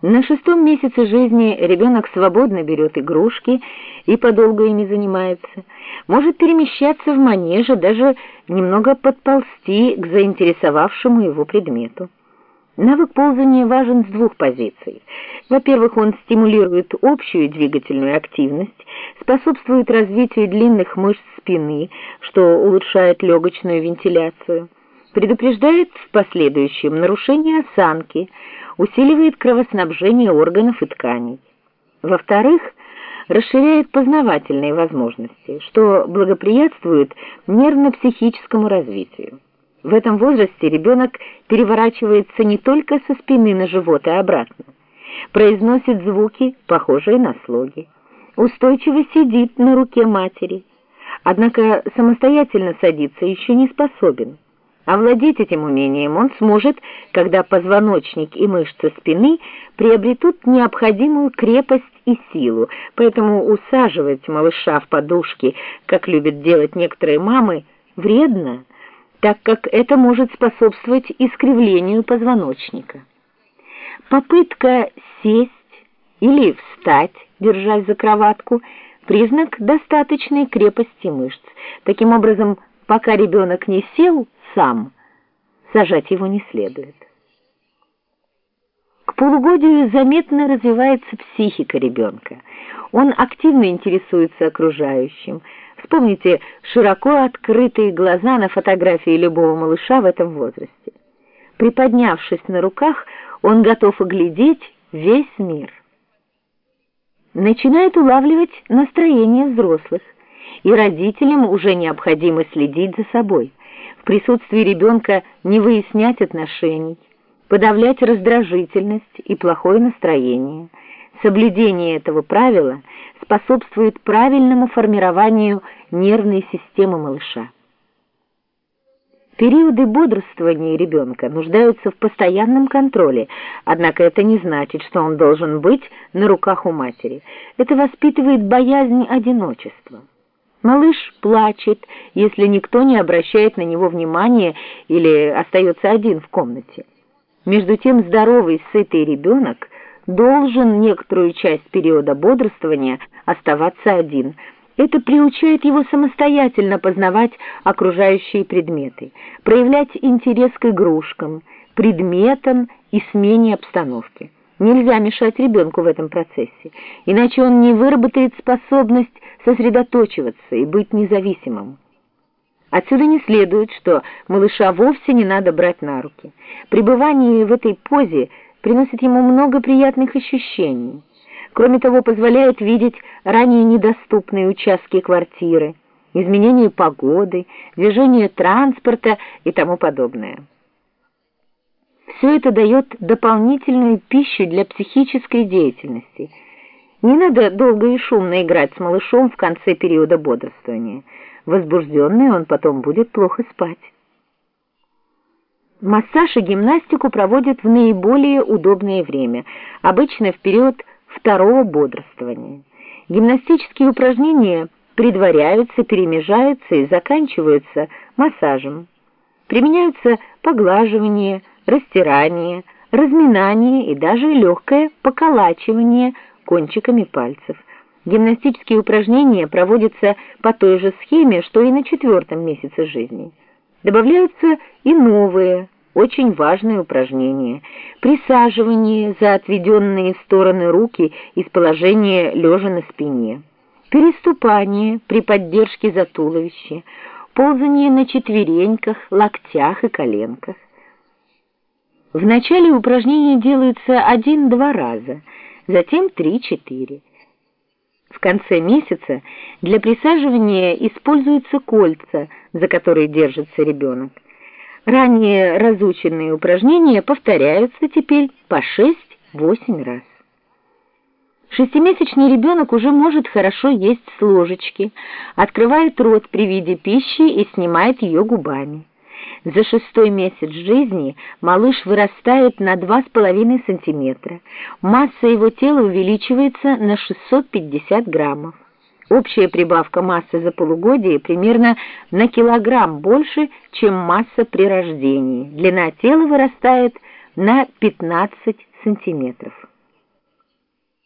На шестом месяце жизни ребенок свободно берет игрушки и подолгу ими занимается, может перемещаться в манеже, даже немного подползти к заинтересовавшему его предмету. Навык ползания важен с двух позиций. Во-первых, он стимулирует общую двигательную активность, способствует развитию длинных мышц спины, что улучшает легочную вентиляцию, предупреждает в последующем нарушение осанки, усиливает кровоснабжение органов и тканей. Во-вторых, расширяет познавательные возможности, что благоприятствует нервно-психическому развитию. В этом возрасте ребенок переворачивается не только со спины на живот и обратно, произносит звуки, похожие на слоги, устойчиво сидит на руке матери, однако самостоятельно садиться еще не способен. Овладеть этим умением он сможет, когда позвоночник и мышцы спины приобретут необходимую крепость и силу, поэтому усаживать малыша в подушки, как любят делать некоторые мамы, вредно, так как это может способствовать искривлению позвоночника. Попытка сесть или встать, держась за кроватку, признак достаточной крепости мышц. Таким образом, пока ребенок не сел, сам. Сажать его не следует. К полугодию заметно развивается психика ребенка. Он активно интересуется окружающим. Вспомните широко открытые глаза на фотографии любого малыша в этом возрасте. Приподнявшись на руках, он готов оглядеть весь мир. Начинает улавливать настроение взрослых, и родителям уже необходимо следить за собой присутствии ребенка не выяснять отношений, подавлять раздражительность и плохое настроение. Соблюдение этого правила способствует правильному формированию нервной системы малыша. Периоды бодрствования ребенка нуждаются в постоянном контроле, однако это не значит, что он должен быть на руках у матери. Это воспитывает боязнь одиночества. Малыш плачет, если никто не обращает на него внимания или остается один в комнате. Между тем здоровый, сытый ребенок должен некоторую часть периода бодрствования оставаться один. Это приучает его самостоятельно познавать окружающие предметы, проявлять интерес к игрушкам, предметам и смене обстановки. Нельзя мешать ребенку в этом процессе, иначе он не выработает способность сосредоточиваться и быть независимым. Отсюда не следует, что малыша вовсе не надо брать на руки. Пребывание в этой позе приносит ему много приятных ощущений. Кроме того, позволяет видеть ранее недоступные участки квартиры, изменение погоды, движение транспорта и тому подобное. Все это дает дополнительную пищу для психической деятельности. Не надо долго и шумно играть с малышом в конце периода бодрствования. Возбужденный он потом будет плохо спать. Массаж и гимнастику проводят в наиболее удобное время, обычно в период второго бодрствования. Гимнастические упражнения предваряются, перемежаются и заканчиваются массажем. Применяются поглаживание, растирание, разминание и даже легкое поколачивание кончиками пальцев. Гимнастические упражнения проводятся по той же схеме, что и на четвертом месяце жизни. Добавляются и новые, очень важные упражнения. Присаживание за отведенные в стороны руки из положения лежа на спине. Переступание при поддержке за туловище. Ползание на четвереньках, локтях и коленках. В начале упражнения делаются один-два раза, затем три-четыре. В конце месяца для присаживания используются кольца, за которые держится ребенок. Ранее разученные упражнения повторяются теперь по 6-8 раз. Шестимесячный ребенок уже может хорошо есть с ложечки, открывает рот при виде пищи и снимает ее губами. За шестой месяц жизни малыш вырастает на 2,5 сантиметра. Масса его тела увеличивается на 650 граммов. Общая прибавка массы за полугодие примерно на килограмм больше, чем масса при рождении. Длина тела вырастает на 15 сантиметров.